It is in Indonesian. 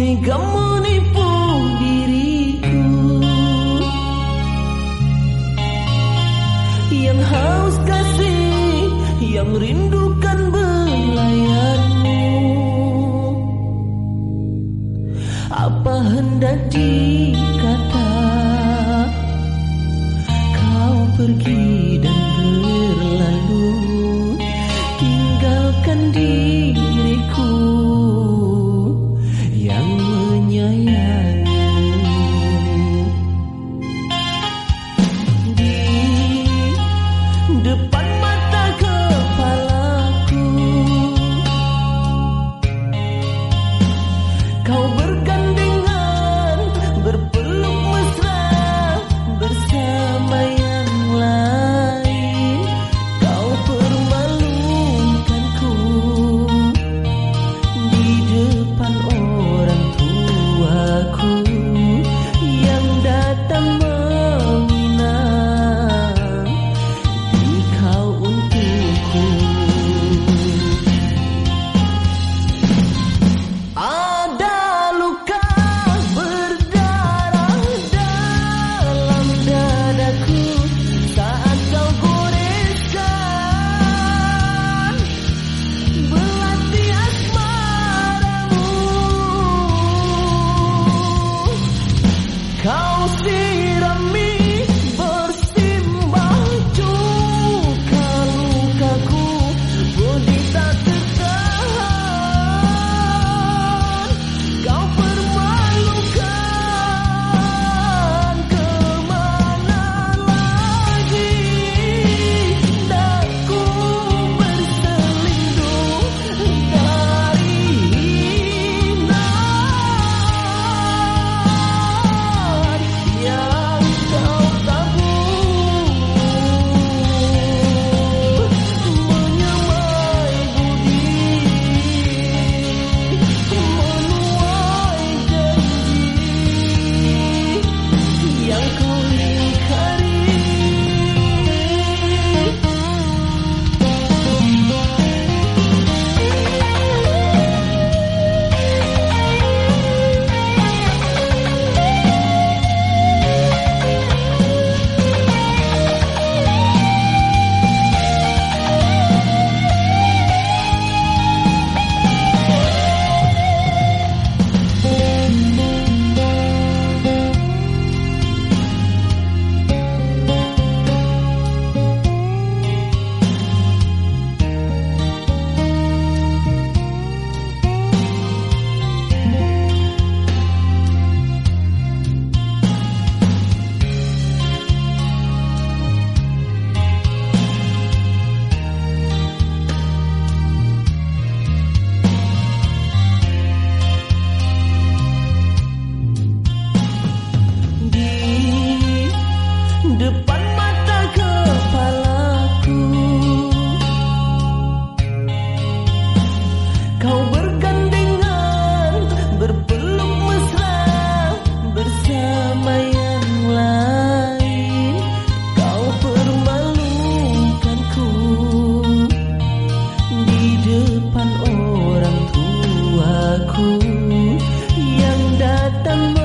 Tega menipu diriku. Yang haus kasih Yang rindukan belayanmu Apa hendak dikata The.